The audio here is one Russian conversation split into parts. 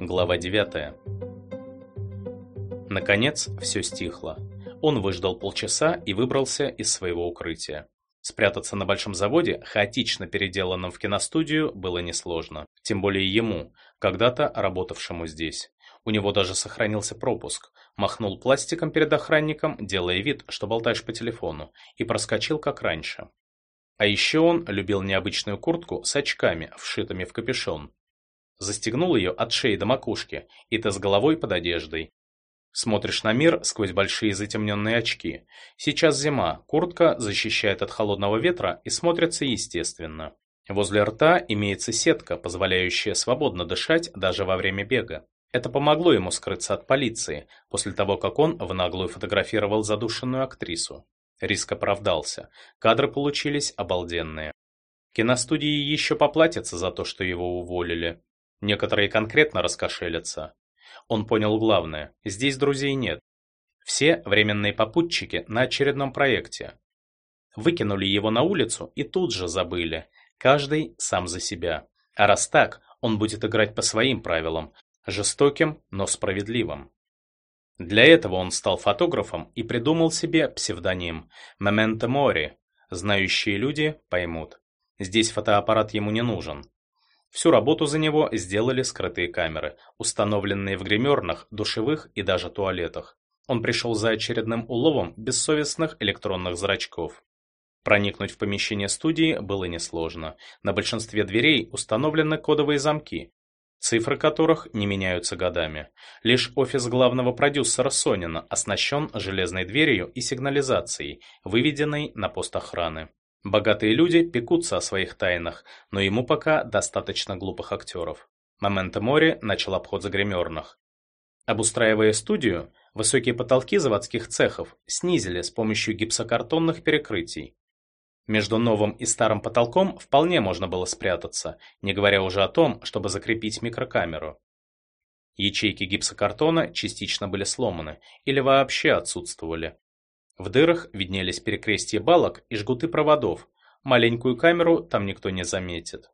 Глава 9. Наконец, все стихло. Он выждал полчаса и выбрался из своего укрытия. Спрятаться на большом заводе, хаотично переделанном в киностудию, было несложно. Тем более ему, когда-то работавшему здесь. У него даже сохранился пропуск. Махнул пластиком перед охранником, делая вид, что болтаешь по телефону, и проскочил как раньше. А еще он любил необычную куртку с очками, вшитыми в капюшон. Застегнул ее от шеи до макушки, и ты с головой под одеждой. Смотришь на мир сквозь большие затемненные очки. Сейчас зима, куртка защищает от холодного ветра и смотрится естественно. Возле рта имеется сетка, позволяющая свободно дышать даже во время бега. Это помогло ему скрыться от полиции, после того, как он в наглую фотографировал задушенную актрису. Риск оправдался. Кадры получились обалденные. Киностудии еще поплатятся за то, что его уволили. Некоторые конкретно раскошелятся. Он понял главное. Здесь друзей нет. Все временные попутчики на очередном проекте. Выкинули его на улицу и тут же забыли. Каждый сам за себя. А раз так, он будет играть по своим правилам. Жестоким, но справедливым. Для этого он стал фотографом и придумал себе псевдоним «Мементо Мори». Знающие люди поймут. Здесь фотоаппарат ему не нужен. Всю работу за него сделали скрытые камеры, установленные в гримерных, душевых и даже туалетах. Он пришел за очередным уловом бессовестных электронных зрачков. Проникнуть в помещение студии было несложно. На большинстве дверей установлены кодовые замки, цифры которых не меняются годами. Лишь офис главного продюсера Сонина оснащен железной дверью и сигнализацией, выведенной на пост охраны. Богатые люди пекутся о своих тайнах, но ему пока достаточно глупых актеров. Моменто Мори начал обход загримерных. Обустраивая студию, высокие потолки заводских цехов снизили с помощью гипсокартонных перекрытий. Между новым и старым потолком вполне можно было спрятаться, не говоря уже о том, чтобы закрепить микрокамеру. Ячейки гипсокартона частично были сломаны или вообще отсутствовали. В дырах виднелись перекрестья балок и жгуты проводов. Маленькую камеру там никто не заметит.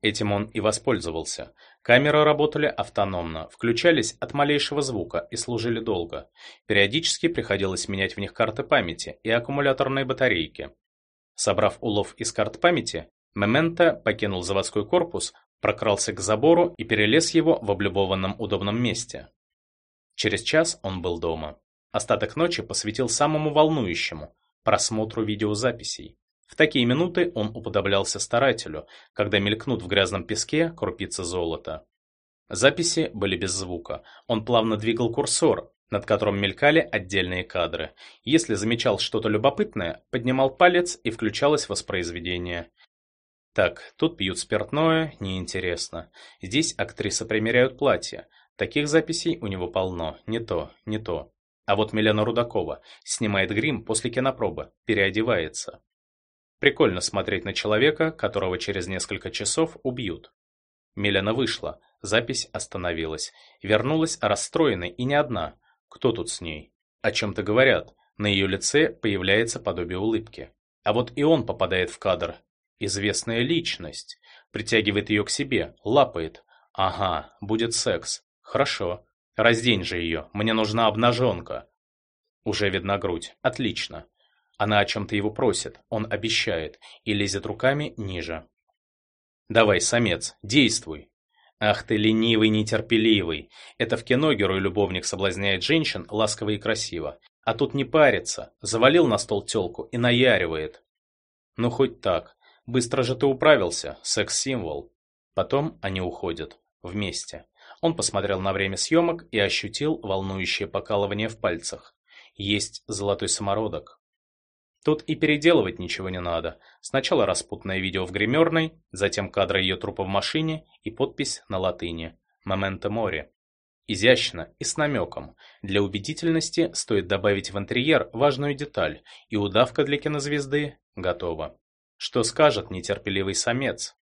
Этим он и воспользовался. Камеры работали автономно, включались от малейшего звука и служили долго. Периодически приходилось менять в них карты памяти и аккумуляторные батарейки. Собрав улов из карт памяти, Мементо покинул заводской корпус, прокрался к забору и перелез его в облюбованном удобном месте. Через час он был дома. Остаток ночи посвятил самому волнующему – просмотру видеозаписей. В такие минуты он уподоблялся старателю, когда мелькнут в грязном песке крупицы золота. Записи были без звука. Он плавно двигал курсор, над которым мелькали отдельные кадры. Если замечал что-то любопытное, поднимал палец и включалось воспроизведение. Так, тут пьют спиртное, неинтересно. Здесь актрисы примеряют платье. Таких записей у него полно. Не то, не то. А вот Милена Рудакова снимает грим после кинопробы, переодевается. Прикольно смотреть на человека, которого через несколько часов убьют. Милена вышла, запись остановилась. Вернулась расстроенной и не одна. Кто тут с ней? О чем-то говорят. На ее лице появляется подобие улыбки. А вот и он попадает в кадр. Известная личность. Притягивает ее к себе, лапает. Ага, будет секс. Хорошо. Раздень же ее, мне нужна обнаженка. Уже видна грудь. Отлично. Она о чем-то его просит, он обещает и лезет руками ниже. Давай, самец, действуй. Ах ты ленивый, нетерпеливый. Это в кино герой-любовник соблазняет женщин ласково и красиво. А тут не парится, завалил на стол тёлку и наяривает. Ну хоть так. Быстро же ты управился, секс-символ. Потом они уходят. Вместе. Он посмотрел на время съемок и ощутил волнующее покалывание в пальцах. Есть золотой самородок. Тут и переделывать ничего не надо. Сначала распутное видео в гримерной, затем кадры ее трупа в машине и подпись на латыни «Моменто море». Изящно и с намеком. Для убедительности стоит добавить в интерьер важную деталь, и удавка для кинозвезды готова. Что скажет нетерпеливый самец?